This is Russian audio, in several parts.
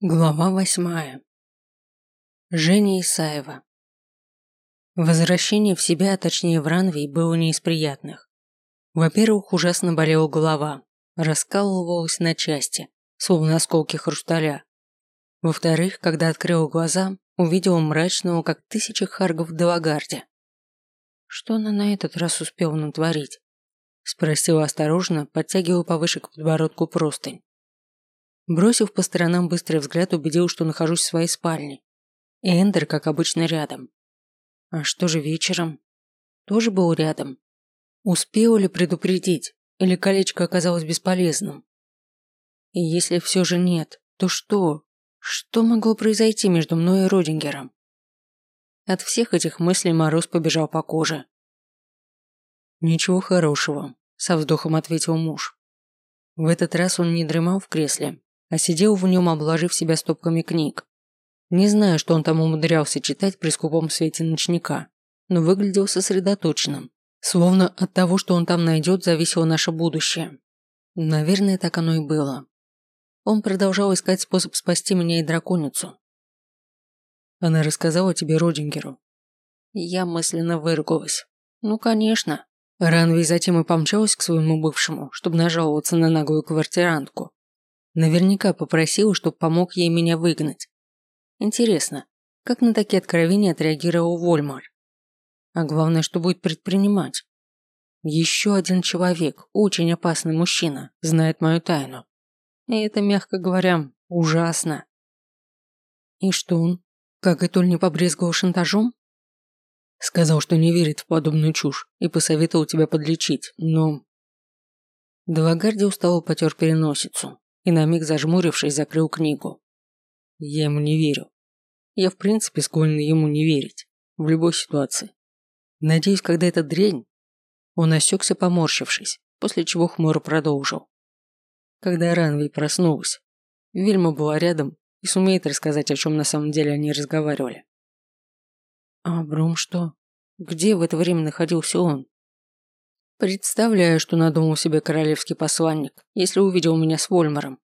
Глава восьмая. Женя Исаева. Возвращение в себя, а точнее в Ранвей, было не из приятных. Во-первых, ужасно болела голова, раскалывалась на части, словно осколки хрусталя. Во-вторых, когда открыла глаза, увидела мрачного, как тысячи харгов в Делагарде. Что она на этот раз успела натворить? Спросила осторожно, подтягивая повыше к подбородку простынь. Бросив по сторонам быстрый взгляд, убедил, что нахожусь в своей спальне. И Эндер, как обычно, рядом. А что же вечером? Тоже был рядом. Успел ли предупредить? Или колечко оказалось бесполезным? И если все же нет, то что? Что могло произойти между мной и Родингером? От всех этих мыслей мороз побежал по коже. «Ничего хорошего», – со вздохом ответил муж. В этот раз он не дремал в кресле, а сидел в нем, обложив себя стопками книг. Не знаю, что он там умудрялся читать при скупом свете ночника, но выглядел сосредоточенным, словно от того, что он там найдет, зависело наше будущее. Наверное, так оно и было. Он продолжал искать способ спасти меня и драконицу. Она рассказала тебе Родингеру. Я мысленно выругалась. Ну, конечно. Ранвей затем и помчалась к своему бывшему, чтобы нажаловаться на наглую квартирантку. Наверняка попросила, чтобы помог ей меня выгнать. Интересно, как на такие откровения отреагировал Вольмар? А главное, что будет предпринимать? Еще один человек, очень опасный мужчина, знает мою тайну. И это, мягко говоря, ужасно. И что он, как и Толь не побрезговал шантажом? Сказал, что не верит в подобную чушь и посоветовал тебя подлечить, но... Делагарди устало потер переносицу и на миг зажмурившись закрыл книгу. Я ему не верю. Я в принципе склонен ему не верить. В любой ситуации. Надеюсь, когда эта дрянь... Он осекся, поморщившись, после чего хмуро продолжил. Когда Ранвей проснулась, Вильма была рядом и сумеет рассказать, о чем на самом деле они разговаривали. А Брум что? Где в это время находился он? Представляю, что надумал себе королевский посланник, если увидел меня с Вольмаром.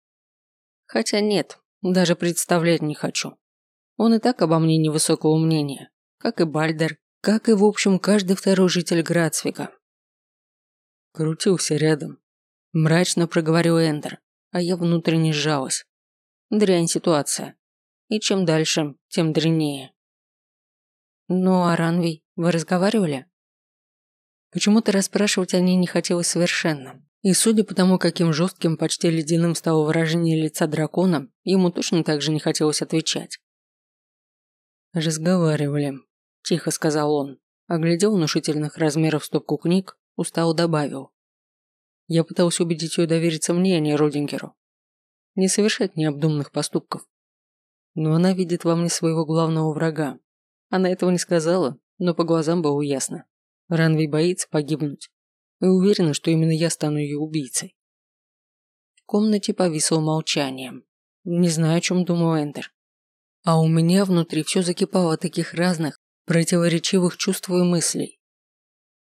Хотя нет, даже представлять не хочу. Он и так обо мне невысокого мнения, как и Бальдер, как и, в общем, каждый второй житель Грацвика. Крутился рядом. Мрачно проговорил Эндер, а я внутренне сжалась. Дрянь ситуация. И чем дальше, тем дрянее. Ну, а Ранвей, вы разговаривали? Почему-то расспрашивать о ней не хотелось совершенно. И судя по тому, каким жестким, почти ледяным стало выражение лица дракона, ему точно так же не хотелось отвечать. «Разговаривали», – тихо сказал он. Оглядел внушительных размеров стопку книг, устало добавил. Я пытался убедить ее довериться мне, а не Родингеру. Не совершать необдуманных поступков. Но она видит во мне своего главного врага. Она этого не сказала, но по глазам было ясно. Ранвей боится погибнуть и уверена, что именно я стану ее убийцей. В комнате повисло молчание. Не знаю, о чем думал Эндер. А у меня внутри все закипало таких разных, противоречивых чувств и мыслей.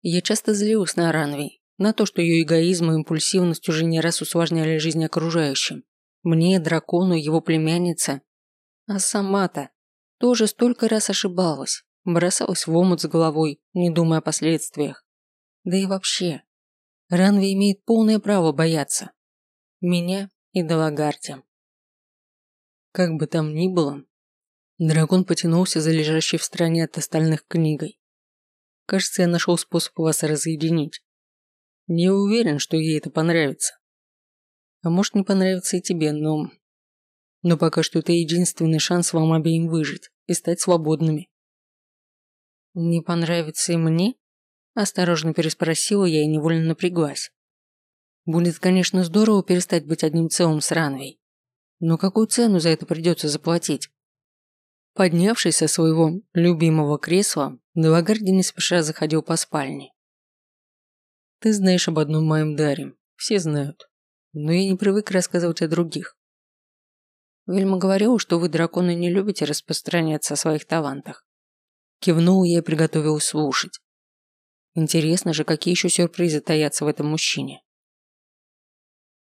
Я часто злилась на Ранвей, на то, что ее эгоизм и импульсивность уже не раз усложняли жизнь окружающим. Мне, дракону, его племяннице. А сама-то тоже столько раз ошибалась бросалась в омут с головой, не думая о последствиях. Да и вообще, Ранви имеет полное право бояться. Меня и Далагарти. Как бы там ни было, дракон потянулся за лежащей в стороне от остальных книгой. Кажется, я нашел способ вас разъединить. Не уверен, что ей это понравится. А может не понравится и тебе, но... Но пока что это единственный шанс вам обеим выжить и стать свободными. «Не понравится и мне?» Осторожно переспросила я и невольно напряглась. Будет, конечно, здорово перестать быть одним целым с Ранвей. Но какую цену за это придется заплатить? Поднявшись со своего любимого кресла, Делагарди не спеша заходил по спальне. «Ты знаешь об одном моем даре. Все знают. Но я не привык рассказывать о других. Вельма говорил, что вы, драконы, не любите распространяться о своих талантах. Кивнул я и приготовил слушать. Интересно же, какие еще сюрпризы таятся в этом мужчине.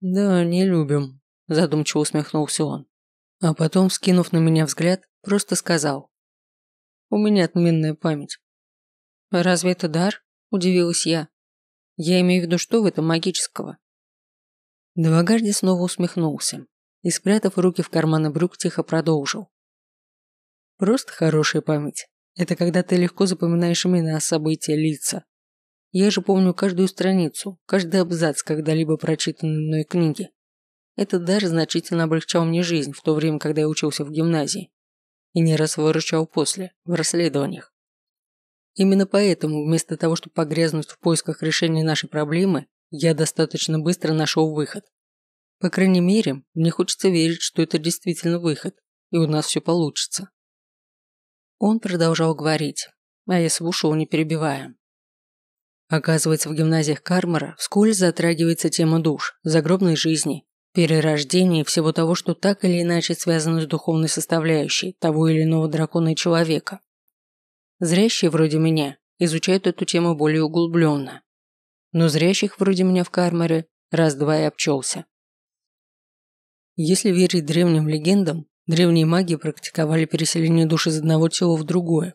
«Да, не любим», – задумчиво усмехнулся он. А потом, скинув на меня взгляд, просто сказал. «У меня отменная память». «Разве это дар?» – удивилась я. «Я имею в виду, что в этом магического?» Девагарди снова усмехнулся и, спрятав руки в карманы брюк, тихо продолжил. «Просто хорошая память. Это когда ты легко запоминаешь имена, события, лица. Я же помню каждую страницу, каждый абзац когда-либо прочитанной мной книги. Это даже значительно облегчал мне жизнь в то время, когда я учился в гимназии. И не раз выручал после, в расследованиях. Именно поэтому, вместо того, чтобы погрязнуть в поисках решения нашей проблемы, я достаточно быстро нашел выход. По крайней мере, мне хочется верить, что это действительно выход, и у нас все получится. Он продолжал говорить, а я слушал, не перебивая. Оказывается, в гимназиях Кармара вскользь затрагивается тема душ, загробной жизни, перерождения и всего того, что так или иначе связано с духовной составляющей того или иного дракона и человека. Зрящие вроде меня изучают эту тему более углубленно. Но зрящих вроде меня в Кармаре раз-два и обчелся. Если верить древним легендам, древние маги практиковали переселение душ из одного тела в другое.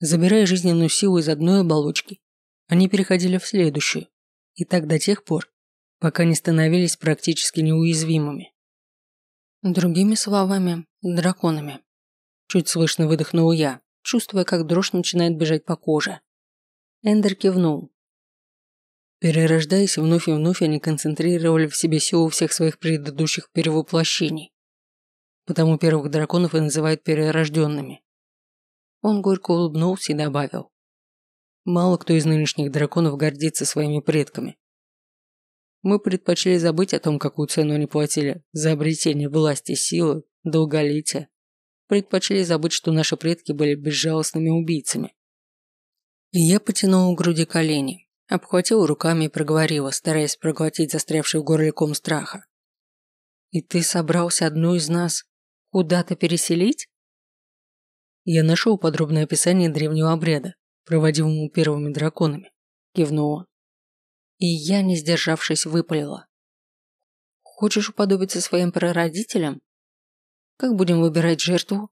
Забирая жизненную силу из одной оболочки, они переходили в следующую, и так до тех пор, пока не становились практически неуязвимыми. Другими словами, драконами. Чуть слышно выдохнул я, чувствуя, как дрожь начинает бежать по коже. Эндер кивнул. Перерождаясь вновь и вновь, они концентрировали в себе силу всех своих предыдущих перевоплощений. Потому первых драконов и называют перерожденными. Он горько улыбнулся и добавил. Мало кто из нынешних драконов гордится своими предками. Мы предпочли забыть о том, какую цену они платили за обретение власти, силы, долголетия. Предпочли забыть, что наши предки были безжалостными убийцами. И я потянул у груди колени, обхватил руками и проговорила, стараясь проглотить застрявший в горле ком страха. «И ты собрался одну из нас куда-то переселить?» Я нашел подробное описание древнего обряда, проводимому первыми драконами, кивнула. И я, не сдержавшись, выпалила. Хочешь уподобиться своим прародителям? Как будем выбирать жертву?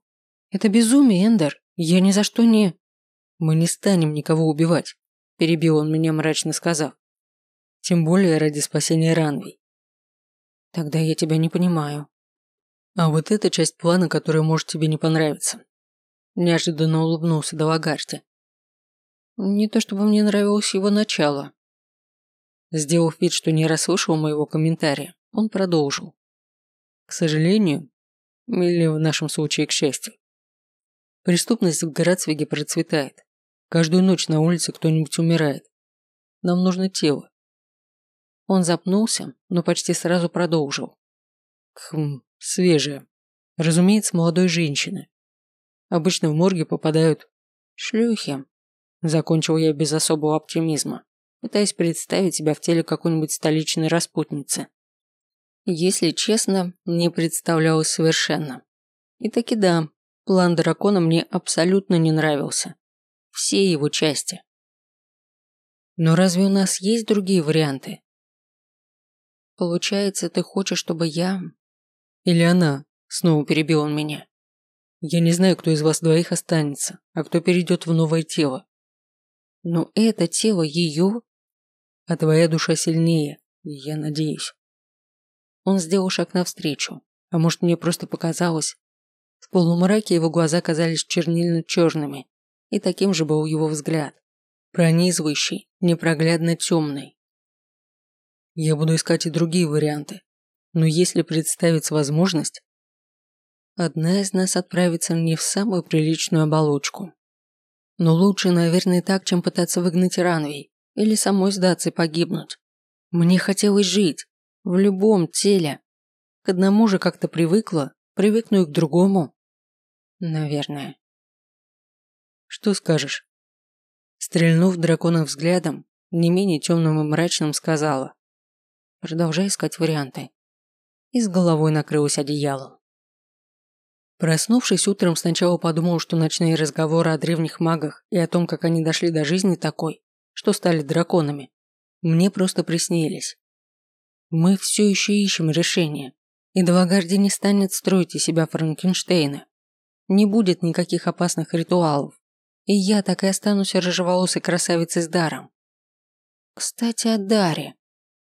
Это безумие, Эндер. Я ни за что не... Мы не станем никого убивать, перебил он меня, мрачно сказав. Тем более ради спасения Ранвей. Тогда я тебя не понимаю. А вот эта часть плана, которая может тебе не понравиться. Неожиданно улыбнулся Далагарти. Не то чтобы мне нравилось его начало. Сделав вид, что не расслышал моего комментария, он продолжил. К сожалению, или в нашем случае к счастью, преступность в Грацвиге процветает. Каждую ночь на улице кто-нибудь умирает. Нам нужно тело. Он запнулся, но почти сразу продолжил. Хм, свежее. Разумеется, молодой женщины. Обычно в морге попадают шлюхи, Закончил я без особого оптимизма, пытаясь представить себя в теле какой-нибудь столичной распутницы. Если честно, не представлялось совершенно. И таки да, план дракона мне абсолютно не нравился. Все его части. Но разве у нас есть другие варианты? Получается, ты хочешь, чтобы я... Или она? Снова перебил он меня. Я не знаю, кто из вас двоих останется, а кто перейдет в новое тело. Но это тело ее, а твоя душа сильнее, я надеюсь. Он сделал шаг навстречу, а может мне просто показалось. В полумраке его глаза казались чернильно-черными, и таким же был его взгляд, пронизывающий, непроглядно темный. Я буду искать и другие варианты, но если представится возможность, одна из нас отправится не в самую приличную оболочку. Но лучше, наверное, так, чем пытаться выгнать Ранвей или самой сдаться и погибнуть. Мне хотелось жить. В любом теле. К одному же как-то привыкла, привыкну и к другому. Наверное. Что скажешь? Стрельнув дракона взглядом, не менее темным и мрачным, сказала. Продолжай искать варианты. И с головой накрылась одеялом. Проснувшись утром, сначала подумал, что ночные разговоры о древних магах и о том, как они дошли до жизни такой, что стали драконами, мне просто приснились. Мы все еще ищем решение, И Далагарди не станет строить из себя Франкенштейна. Не будет никаких опасных ритуалов. И я так и останусь рыжеволосой красавицей с даром. Кстати, о даре.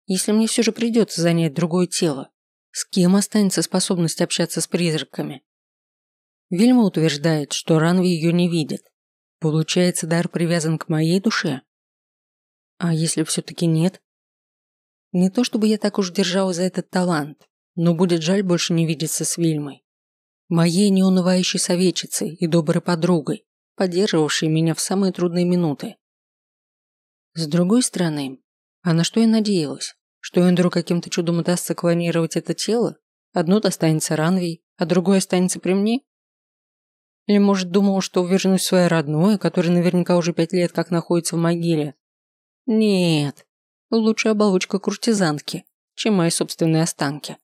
Если мне все же придется занять другое тело, с кем останется способность общаться с призраками? Вильма утверждает, что Ранви ее не видит. Получается, дар привязан к моей душе? А если все-таки нет? Не то чтобы я так уж держал за этот талант, но будет жаль больше не видеться с Вильмой. Моей неунывающей советчицей и доброй подругой, поддерживавшей меня в самые трудные минуты. С другой стороны, а на что я надеялась? Что Эндеру каким-то чудом удастся клонировать это тело? Одно достанется Ранвей, а другое останется при мне? Или, может, думал, что вернусь в свое родное, которое наверняка уже пять лет как находится в могиле? Нет, лучше оболочка куртизанки, чем мои собственные останки.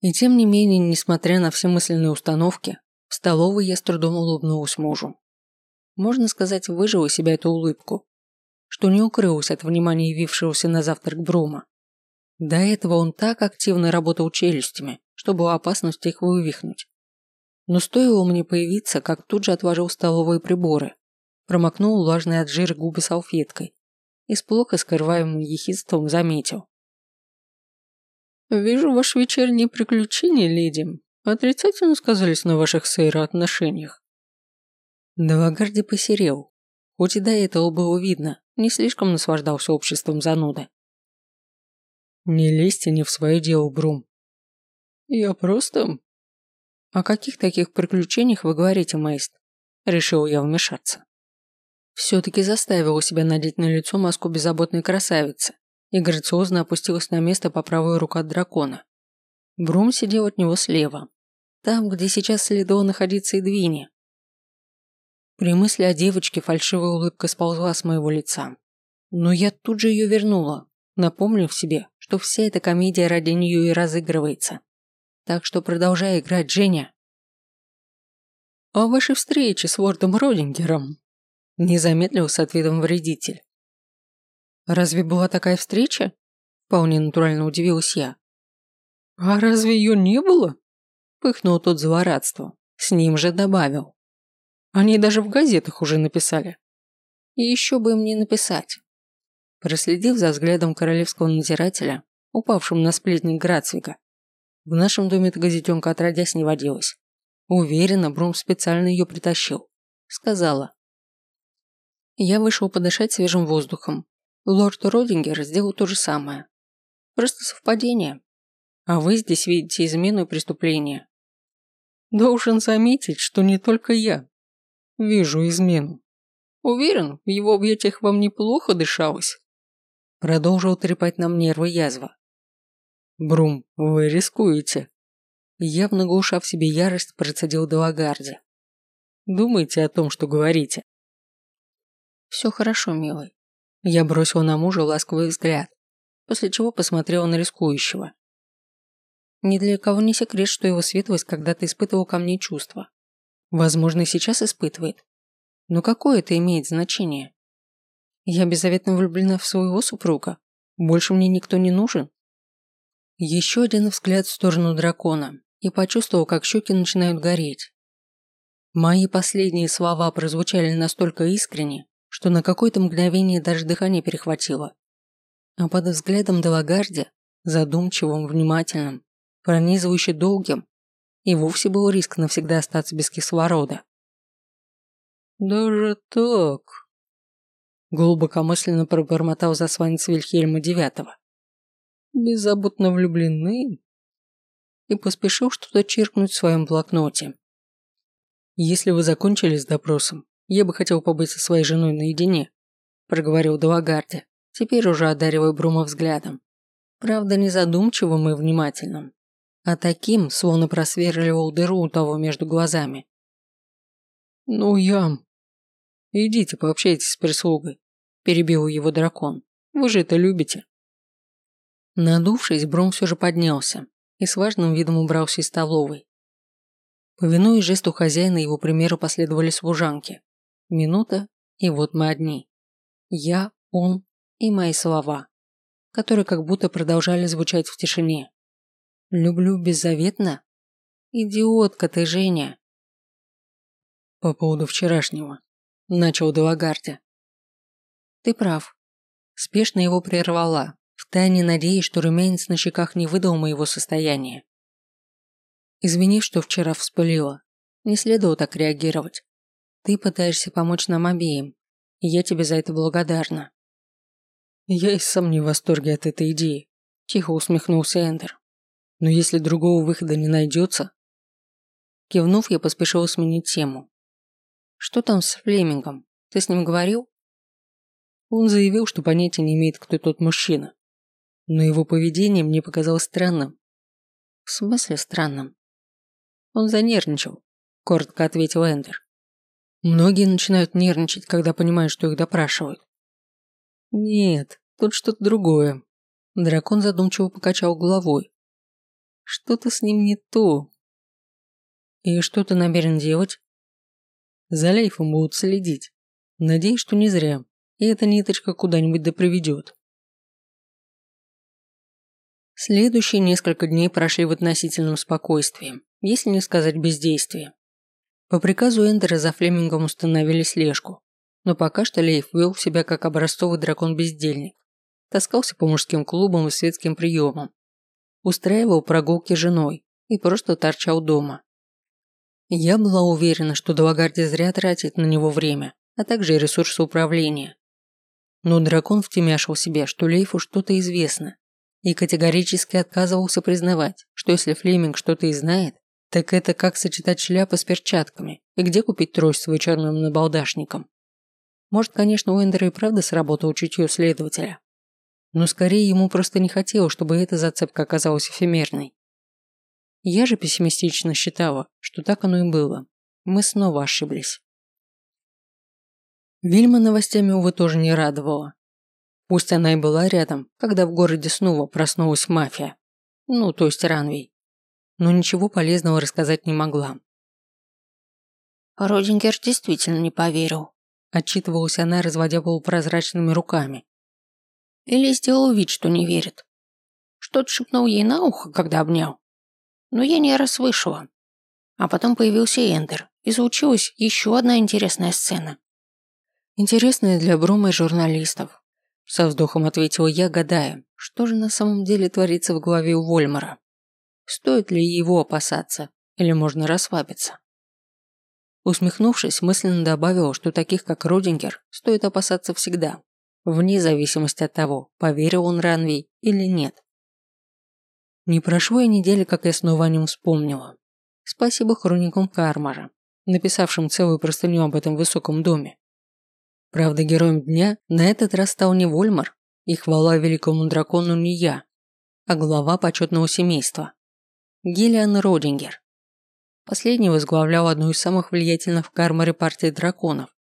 И тем не менее, несмотря на все мысленные установки, в столовой я с трудом улыбнулась мужу. Можно сказать, выжила себя эту улыбку, что не укрылась от внимания явившегося на завтрак Брума. До этого он так активно работал челюстями, что было опасность их вывихнуть. Но стоило мне появиться, как тут же отложил столовые приборы, промокнул влажные от жира губы салфеткой и с плохо скрываемым ехидством заметил. «Вижу ваши вечерние приключения, леди, отрицательно сказались на ваших отношениях. Далагарди посерел, хоть и до этого было видно, не слишком наслаждался обществом зануды. «Не лезьте не в свое дело, Брум. Я просто...» «О каких таких приключениях вы говорите, Мейст?» Решил я вмешаться. Все-таки заставила себя надеть на лицо маску беззаботной красавицы и грациозно опустилась на место по правую руку от дракона. Брум сидел от него слева, там, где сейчас следовало находиться и Двини. При мысли о девочке фальшивая улыбка сползла с моего лица. Но я тут же ее вернула, напомнив себе, что вся эта комедия ради нее и разыгрывается. Так что продолжай играть, Женя. «О вашей встрече с Вордом Родингером», – не замедлил с ответом вредитель. «Разве была такая встреча?» – вполне натурально удивилась я. «А разве ее не было?» – пыхнул тот злорадство. С ним же добавил. Они даже в газетах уже написали. И еще бы им не написать. Проследив за взглядом королевского надзирателя, упавшим на сплетник Грацвига, в нашем доме эта газетенка отродясь не водилась. Уверена, Брум специально ее притащил. Сказала. Я вышел подышать свежим воздухом. Лорд Родингер сделал то же самое. Просто совпадение. А вы здесь видите измену и преступление. Должен заметить, что не только я. Вижу измену. Уверен, в его объятиях вам неплохо дышалось. Продолжил трепать нам нервы язва. Брум, вы рискуете. Явно глуша в себе ярость, процедил Делагарди. Думайте о том, что говорите. Все хорошо, милый. Я бросил на мужа ласковый взгляд, после чего посмотрел на рискующего. Ни для кого не секрет, что его светлость когда-то испытывал ко мне чувства. Возможно, и сейчас испытывает. Но какое это имеет значение? Я беззаветно влюблена в своего супруга. Больше мне никто не нужен. Еще один взгляд в сторону дракона и почувствовал, как щеки начинают гореть. Мои последние слова прозвучали настолько искренне, что на какое-то мгновение даже дыхание перехватило. А под взглядом Делагарди, задумчивым, внимательным, пронизывающе долгим, и вовсе был риск навсегда остаться без кислорода. «Даже так?» Глубокомысленно пробормотал засланец Вильхельма Девятого. «Беззаботно влюблены?» И поспешил что-то чиркнуть в своем блокноте. «Если вы закончили с допросом, я бы хотел побыть со своей женой наедине», проговорил Далагарди, теперь уже одаривая Брума взглядом. Правда, не задумчивым и внимательным, а таким, словно просверливал дыру у того между глазами. «Ну, Ям, идите пообщайтесь с прислугой», – перебил его дракон. «Вы же это любите». Надувшись, Бром все же поднялся и с важным видом убрался из столовой. Повинуясь жесту хозяина, его примеру последовали служанки. Минута, и вот мы одни. Я, он и мои слова, которые как будто продолжали звучать в тишине. Люблю беззаветно? Идиотка ты, Женя. По поводу вчерашнего. Начал Делагарди. Ты прав. Спешно его прервала, втайне надеясь, что румянец на щеках не выдал моего состояния. Извини, что вчера вспылила. Не следовало так реагировать. Ты пытаешься помочь нам обеим, и я тебе за это благодарна. Я и сам не в восторге от этой идеи, тихо усмехнулся Эндер. Но если другого выхода не найдется... Кивнув, я поспешил сменить тему. Что там с Флемингом? Ты с ним говорил? Он заявил, что понятия не имеет, кто тот мужчина. Но его поведение мне показалось странным. В смысле странным? Он занервничал, коротко ответил Эндер. Многие начинают нервничать, когда понимают, что их допрашивают. Нет, тут что-то другое. Дракон задумчиво покачал головой. Что-то с ним не то. И что ты намерен делать? За Лейфом будут следить. Надеюсь, что не зря. И эта ниточка куда-нибудь да приведет. Следующие несколько дней прошли в относительном спокойствии, если не сказать бездействии. По приказу Эндера за Флемингом установили слежку, но пока что Лейф вел себя как образцовый дракон-бездельник. Таскался по мужским клубам и светским приемам. Устраивал прогулки с женой и просто торчал дома. Я была уверена, что Далагарди зря тратит на него время, а также и ресурсы управления. Но дракон втемяшил себе, что Лейфу что-то известно, и категорически отказывался признавать, что если Флеминг что-то и знает, так это как сочетать шляпы с перчатками и где купить трость с вычерным набалдашником. Может, конечно, у Эндера и правда сработало чутье следователя. Но скорее ему просто не хотелось, чтобы эта зацепка оказалась эфемерной. Я же пессимистично считала, что так оно и было. Мы снова ошиблись. Вильма новостями, увы, тоже не радовала. Пусть она и была рядом, когда в городе снова проснулась мафия. Ну, то есть Ранвей. Но ничего полезного рассказать не могла. Родингер действительно не поверил. Отчитывалась она, разводя полупрозрачными руками. Или сделал вид, что не верит. Что-то шепнул ей на ухо, когда обнял. Но я не расслышала. А потом появился Эндер, и случилась еще одна интересная сцена. Интересная для Брума и журналистов. Со вздохом ответила я, гадая, что же на самом деле творится в голове у Вольмара. Стоит ли его опасаться, или можно расслабиться? Усмехнувшись, мысленно добавил, что таких, как Родингер, стоит опасаться всегда, вне зависимости от того, поверил он Ранвей или нет. Не прошло и недели, как я снова о нем вспомнила. Спасибо хроникам Кармара, написавшим целую простыню об этом высоком доме. Правда, героем дня на этот раз стал не Вольмар, и хвала великому дракону не я, а глава почетного семейства. Гиллиан Родингер. Последний возглавлял одну из самых влиятельных в Кармаре партий драконов.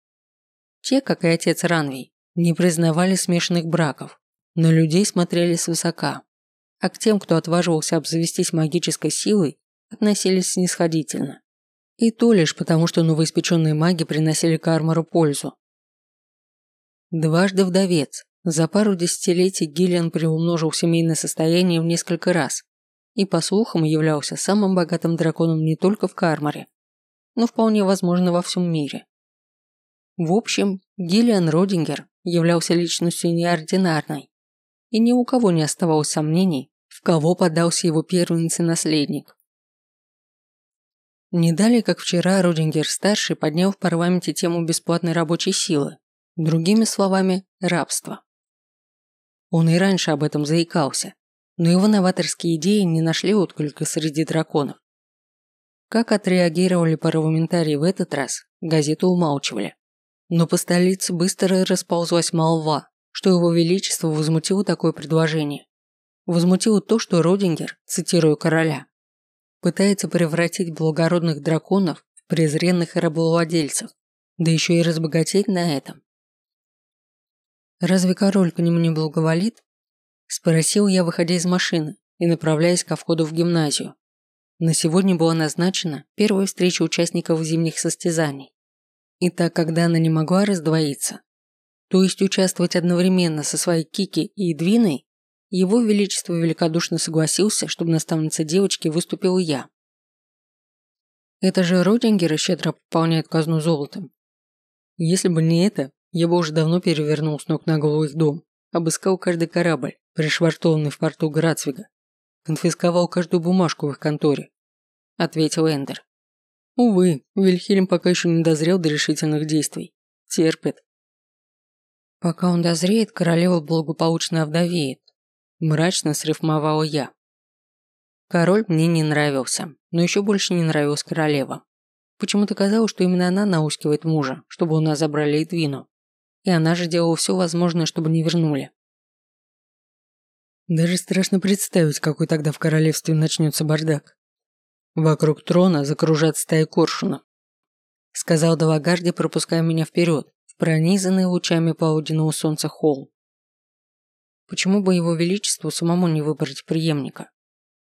Те, как и отец Ранвей, не признавали смешанных браков, но людей смотрели свысока, а к тем, кто отваживался обзавестись магической силой, относились снисходительно. И то лишь потому, что новоиспеченные маги приносили Кармару пользу. Дважды вдовец, за пару десятилетий Гиллиан приумножил семейное состояние в несколько раз и, по слухам, являлся самым богатым драконом не только в Кармаре, но вполне возможно во всем мире. В общем, Гиллиан Родингер являлся личностью неординарной, и ни у кого не оставалось сомнений, в кого подался его первенец наследник. Не далее, как вчера, Родингер-старший поднял в парламенте тему бесплатной рабочей силы, другими словами, рабства. Он и раньше об этом заикался, но его новаторские идеи не нашли отклика среди драконов. Как отреагировали парламентарии в этот раз, газеты умалчивали. Но по столице быстро расползлась молва, что его величество возмутило такое предложение. Возмутило то, что Родингер, цитирую короля, пытается превратить благородных драконов в презренных рабовладельцев, да еще и разбогатеть на этом. Разве король к нему не благоволит? Спросил я, выходя из машины и направляясь ко входу в гимназию. На сегодня была назначена первая встреча участников зимних состязаний. И так как Дана не могла раздвоиться, то есть участвовать одновременно со своей Кики и Эдвиной, его величество великодушно согласился, чтобы наставница девочки выступила я. Это же Родингеры щедро пополняют казну золотом. Если бы не это, я бы уже давно перевернул с ног на голову их дом, обыскал каждый корабль, пришвартованный в порту Грацвига, конфисковал каждую бумажку в их конторе, ответил Эндер. Увы, Вильхельм пока еще не дозрел до решительных действий. Терпит. Пока он дозреет, королева благополучно овдовеет. Мрачно срифмовала я. Король мне не нравился, но еще больше не нравилась королева. Почему-то казалось, что именно она наускивает мужа, чтобы у нас забрали Эдвину. И она же делала все возможное, чтобы не вернули. Даже страшно представить, какой тогда в королевстве начнется бардак. Вокруг трона закружат стаи коршунов. Сказал Далагарди, пропуская меня вперед, в пронизанный лучами полуденного солнца холл. Почему бы его величеству самому не выбрать преемника?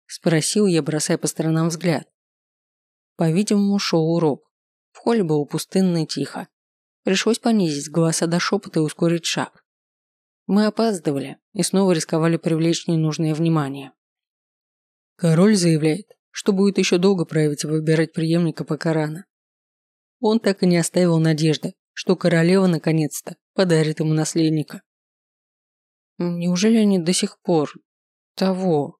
Спросил я, бросая по сторонам взгляд. По-видимому, шел урок. В холле было пустынно и тихо. Пришлось понизить голоса до шепота и ускорить шаг. Мы опаздывали и снова рисковали привлечь ненужное внимание. Король заявляет, что будет еще долго править и выбирать преемника пока рано. Он так и не оставил надежды, что королева наконец-то подарит ему наследника. Неужели они до сих пор того?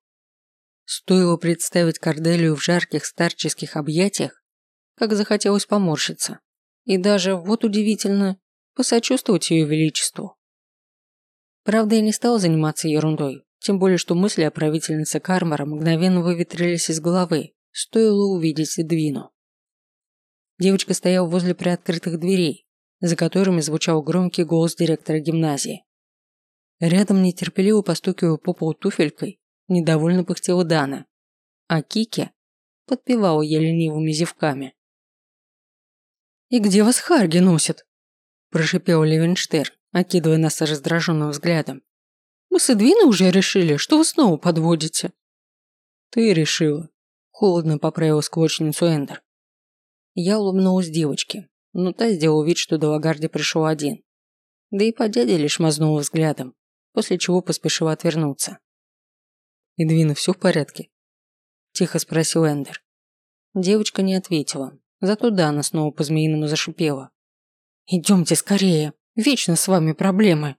Стоило представить Корделию в жарких старческих объятиях, как захотелось поморщиться. И даже, вот удивительно, посочувствовать ее величеству. Правда, я не стал заниматься ерундой, тем более, что мысли о правительнице Кармара мгновенно выветрились из головы, стоило увидеть Эдвину. Девочка стояла возле приоткрытых дверей, за которыми звучал громкий голос директора гимназии. Рядом нетерпеливо постукивая по полу туфелькой, недовольно пыхтела Дана, а Кики подпевала ей ленивыми зевками. «И где вас Харги носит?» – прошипел Левенштерн, окидывая нас раздраженным взглядом. Мы с Эдвиной уже решили, что вы снова подводите». «Ты решила», – холодно поправил сквочницу Эндер. Я улыбнулась девочке, но та сделала вид, что до Лагарди пришел один. Да и по дяде лишь мазнула взглядом, после чего поспешила отвернуться. «Эдвина, все в порядке?» – тихо спросил Эндер. Девочка не ответила, зато Дана снова по-змеиному зашипела. «Идемте скорее, вечно с вами проблемы!»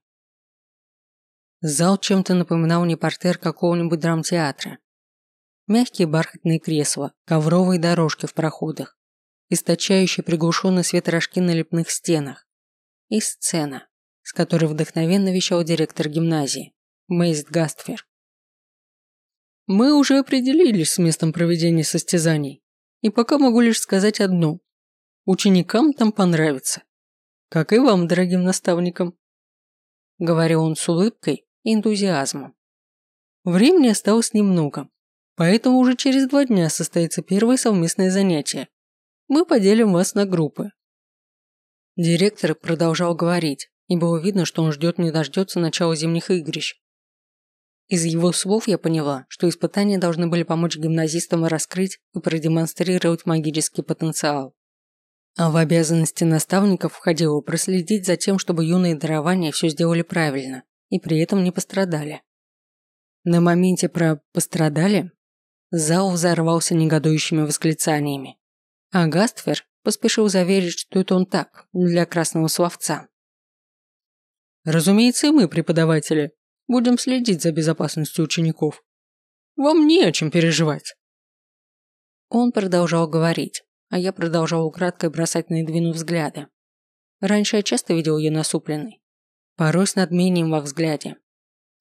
Зал чем-то напоминал не портер какого-нибудь драмтеатра. Мягкие бархатные кресла, ковровые дорожки в проходах, источающие приглушенный свет рожки на лепных стенах. И сцена, с которой вдохновенно вещал директор гимназии, Мейст Гастфер. Мы уже определились с местом проведения состязаний, и пока могу лишь сказать одно. Ученикам там понравится. Как и вам, дорогим наставникам. Говорил он с улыбкой, энтузиазмом. Времени осталось немного, поэтому уже через два дня состоится первое совместное занятие. Мы поделим вас на группы. Директор продолжал говорить, и было видно, что он ждет не дождется начала зимних игрищ. Из его слов я поняла, что испытания должны были помочь гимназистам раскрыть и продемонстрировать магический потенциал. А в обязанности наставников входило проследить за тем, чтобы юные дарования все сделали правильно и при этом не пострадали. На моменте про «пострадали» зал взорвался негодующими восклицаниями, а Гастфер поспешил заверить, что это он так, для красного словца. Разумеется, и мы, преподаватели, будем следить за безопасностью учеников. Вам не о чем переживать. Он продолжал говорить, а я продолжал украдкой бросать на Эдвину взгляды. Раньше я часто видел ее насупленной, порой с надмением во взгляде.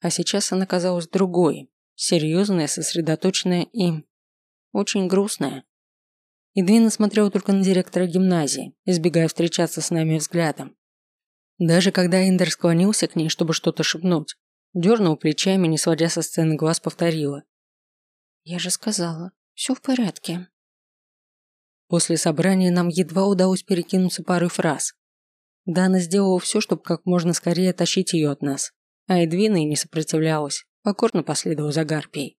А сейчас она казалась другой, серьезная, сосредоточенная и... очень грустная. Идвина смотрела только на директора гимназии, избегая встречаться с нами взглядом. Даже когда Индер склонился к ней, чтобы что-то шепнуть, дернул плечами, не сводя со сцены глаз, повторила. «Я же сказала, все в порядке». После собрания нам едва удалось перекинуться парой фраз, Дана сделала все, чтобы как можно скорее оттащить ее от нас, а Эдвина и не сопротивлялась, покорно последовала за Гарпией.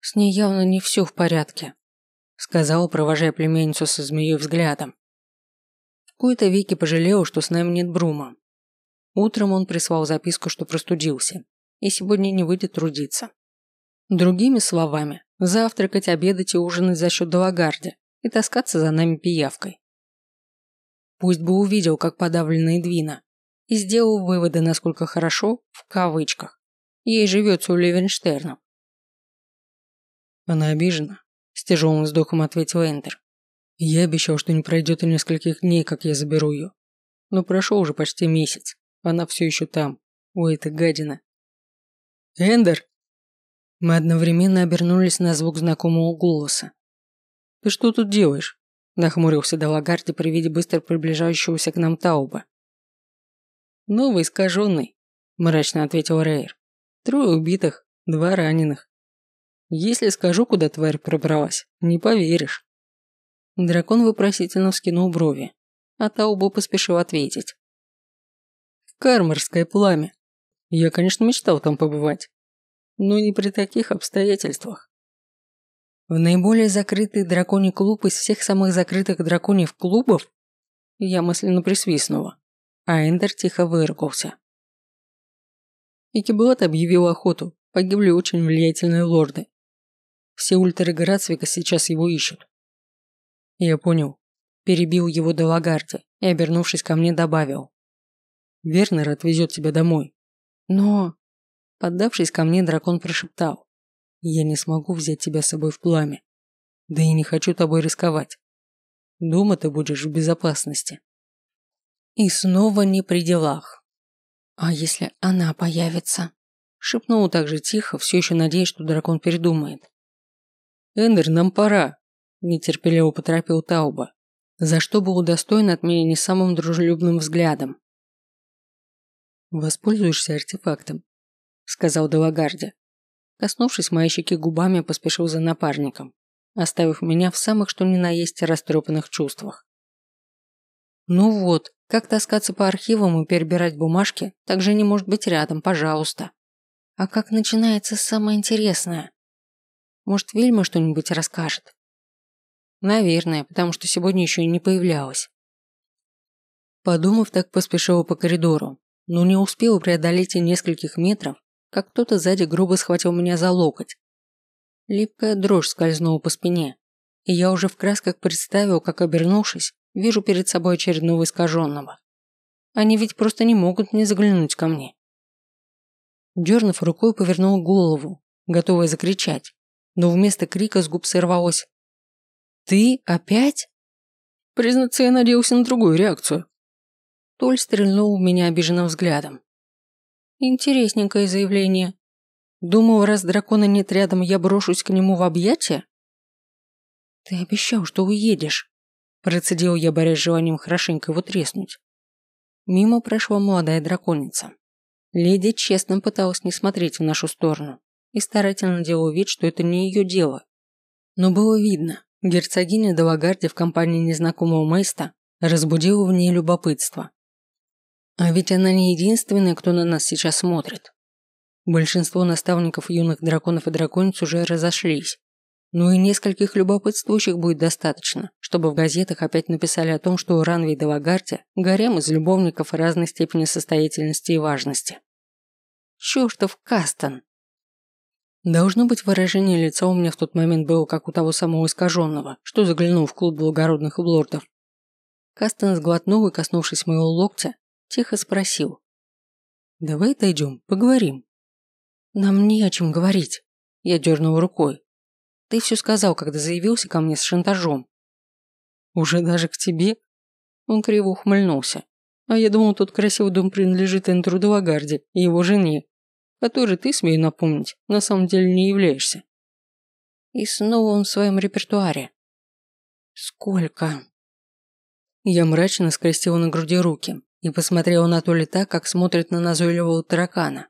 «С ней явно не все в порядке», – сказала, провожая племянницу со змеей взглядом. В кои-то веки пожалела, что с нами нет Брума. Утром он прислал записку, что простудился, и сегодня не выйдет трудиться. Другими словами, завтракать, обедать и ужинать за счет Далагарди и таскаться за нами пиявкой. Пусть бы увидел, как подавлена Эдвина, и сделал выводы, насколько хорошо, в кавычках, ей живется у Левенштерна. Она обижена, с тяжелым вздохом ответил Эндер. Я обещал, что не пройдет и нескольких дней, как я заберу ее. Но прошел уже почти месяц. Она все еще там. Ой, это гадина. Эндер! Мы одновременно обернулись на звук знакомого голоса. «Ты что тут делаешь?» – нахмурился Далагарди при виде быстро приближающегося к нам Тауба. «Новый искаженный», – мрачно ответил Рейер. «Трое убитых, два раненых. Если скажу, куда тварь пробралась, не поверишь». Дракон вопросительно вскинул брови, а Таубо поспешил ответить. «В Кармарское пламя. Я, конечно, мечтал там побывать, но не при таких обстоятельствах. В наиболее закрытый драконий клуб из всех самых закрытых драконьев клубов я мысленно присвистнула, а Эндер тихо выругался. Икибулат объявил охоту, погибли очень влиятельные лорды. Все ультры Грацвика сейчас его ищут. Я понял. Перебил его до Лагарди и, обернувшись ко мне, добавил. Вернер отвезет тебя домой. Но... Поддавшись ко мне, дракон прошептал. Я не смогу взять тебя с собой в пламя. Да и не хочу тобой рисковать. Дома ты будешь в безопасности. И снова не при делах. А если она появится? Шепнул так же тихо, все еще надеясь, что дракон передумает. Эндер, нам пора. Нетерпеливо поторопил Тауба, за что был удостоен от меня не самым дружелюбным взглядом. «Воспользуешься артефактом», — сказал Делагарди. Коснувшись моей щеки губами, поспешил за напарником, оставив меня в самых что ни на есть растрепанных чувствах. Ну вот, как таскаться по архивам и перебирать бумажки, так же не может быть рядом, пожалуйста. А как начинается самое интересное? Может, Вильма что-нибудь расскажет? Наверное, потому что сегодня еще и не появлялась. Подумав, так поспешила по коридору, но не успела преодолеть и нескольких метров, как кто-то сзади грубо схватил меня за локоть. Липкая дрожь скользнула по спине, и я уже в красках представил, как, обернувшись, вижу перед собой очередного искаженного. Они ведь просто не могут не заглянуть ко мне. Дернув рукой, повернул голову, готовая закричать, но вместо крика с губ сорвалось. «Ты опять?» Признаться, я надеялся на другую реакцию. Толь стрельнул меня обиженным взглядом. Интересненькое заявление. Думал, раз дракона нет рядом, я брошусь к нему в объятия? Ты обещал, что уедешь. Процедил я, борясь с желанием хорошенько его треснуть. Мимо прошла молодая драконица. Леди честно пыталась не смотреть в нашу сторону и старательно делала вид, что это не ее дело. Но было видно, герцогиня Далагарди в компании незнакомого Мейста разбудила в ней любопытство. А ведь она не единственная, кто на нас сейчас смотрит. Большинство наставников юных драконов и дракониц уже разошлись. Ну и нескольких любопытствующих будет достаточно, чтобы в газетах опять написали о том, что Ранви и Делагарте гарем из любовников разной степени состоятельности и важности. Чертов Кастон! Должно быть, выражение лица у меня в тот момент было как у того самого искаженного, что заглянул в клуб благородных лордов. Кастон сглотнул и, коснувшись моего локтя, Тихо спросил. «Давай отойдем, поговорим». «Нам не о чем говорить», – я дернул рукой. «Ты все сказал, когда заявился ко мне с шантажом». «Уже даже к тебе?» Он криво ухмыльнулся. «А я думал, тот красивый дом принадлежит Эндру Делагарде и его жене, которой ты, смею напомнить, на самом деле не являешься». И снова он в своем репертуаре. «Сколько?» Я мрачно скрестила на груди руки, и посмотрела на Толи так, как смотрит на назойливого таракана.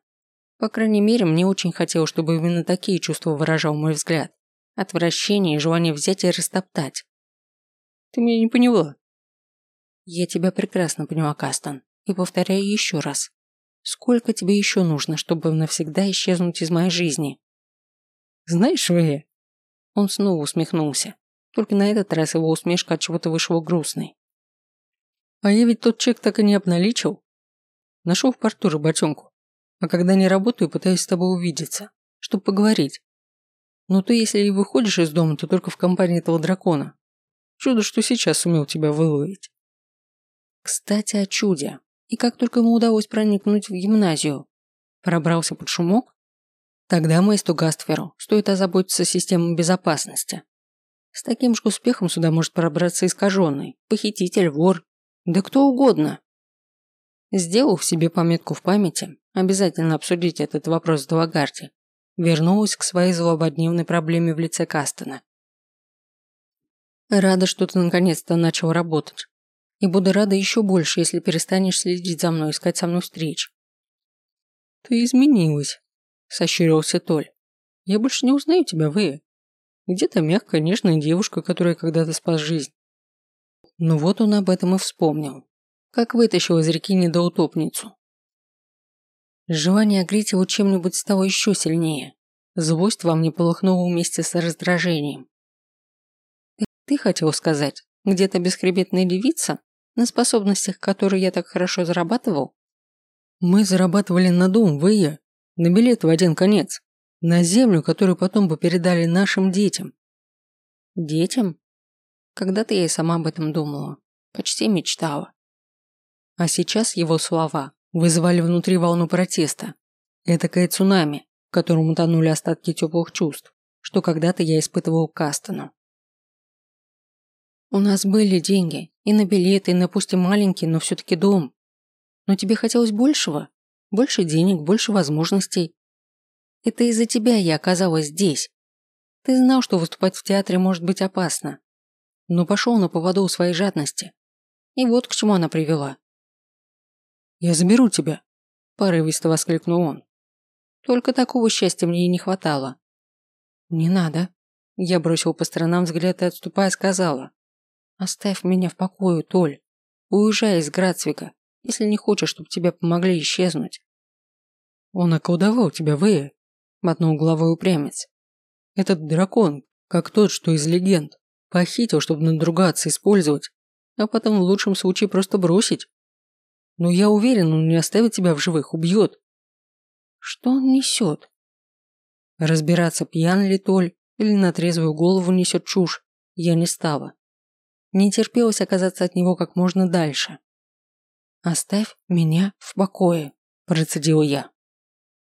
По крайней мере, мне очень хотелось, чтобы именно такие чувства выражал мой взгляд. Отвращение и желание взять и растоптать. Ты меня не поняла. Я тебя прекрасно поняла, Кастон. И повторяю еще раз. Сколько тебе еще нужно, чтобы навсегда исчезнуть из моей жизни? Знаешь, вы... Он снова усмехнулся. Только на этот раз его усмешка от чего-то вышла грустной. А я ведь тот чек так и не обналичил. Нашел в порту работенку. А когда не работаю, пытаюсь с тобой увидеться, чтобы поговорить. Но ты, если и выходишь из дома, то только в компании этого дракона. Чудо, что сейчас сумел тебя выловить. Кстати, о чуде. И как только ему удалось проникнуть в гимназию, пробрался под шумок, тогда Мэйсту Гастферу стоит озаботиться системой безопасности. С таким же успехом сюда может пробраться искаженный, похититель, вор, да кто угодно. Сделав себе пометку в памяти, обязательно обсудить этот вопрос с Далагарди, вернулась к своей злободневной проблеме в лице Кастона. Рада, что ты наконец-то начал работать. И буду рада еще больше, если перестанешь следить за мной, искать со мной встреч. Ты изменилась, сощурился Толь. Я больше не узнаю тебя, вы. Где-то мягкая, нежная девушка, которая когда-то спас жизнь. Но вот он об этом и вспомнил. Как вытащил из реки недоутопницу. Желание огреть его чем-нибудь стало еще сильнее. Злость во мне полыхнула вместе с раздражением. Ты, хотел сказать, где-то бесхребетная девица, на способностях которые я так хорошо зарабатывал? Мы зарабатывали на дом, вы и я, на билет в один конец, на землю, которую потом бы передали нашим детям. Детям? Когда-то я и сама об этом думала, почти мечтала. А сейчас его слова вызвали внутри волну протеста. Этакое цунами, в котором утонули остатки теплых чувств, что когда-то я испытывал Кастону. У нас были деньги, и на билеты, и на пусть и маленький, но все-таки дом. Но тебе хотелось большего? Больше денег, больше возможностей. Это из-за тебя я оказалась здесь. Ты знал, что выступать в театре может быть опасно. Но пошел на поводу у своей жадности. И вот к чему она привела. «Я заберу тебя», – порывисто воскликнул он. Только такого счастья мне и не хватало. «Не надо». Я бросил по сторонам взгляд и, отступая, сказала. «Оставь меня в покое, Толь. Уезжай из Грацвика, если не хочешь, чтобы тебе помогли исчезнуть». «Он околдовал тебя, Вэя», – мотнул головой упрямец. «Этот дракон, как тот, что из легенд, похитил, чтобы надругаться, использовать, а потом в лучшем случае просто бросить. Но я уверен, он не оставит тебя в живых, убьет. Что он несет? Разбираться, пьян ли Толь или на трезвую голову несет чушь, я не стала. Не терпелось оказаться от него как можно дальше. «Оставь меня в покое», – процедил я.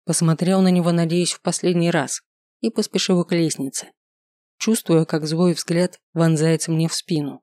Посмотрел на него, надеюсь, в последний раз, и поспешил к лестнице, чувствуя, как злой взгляд вонзается мне в спину.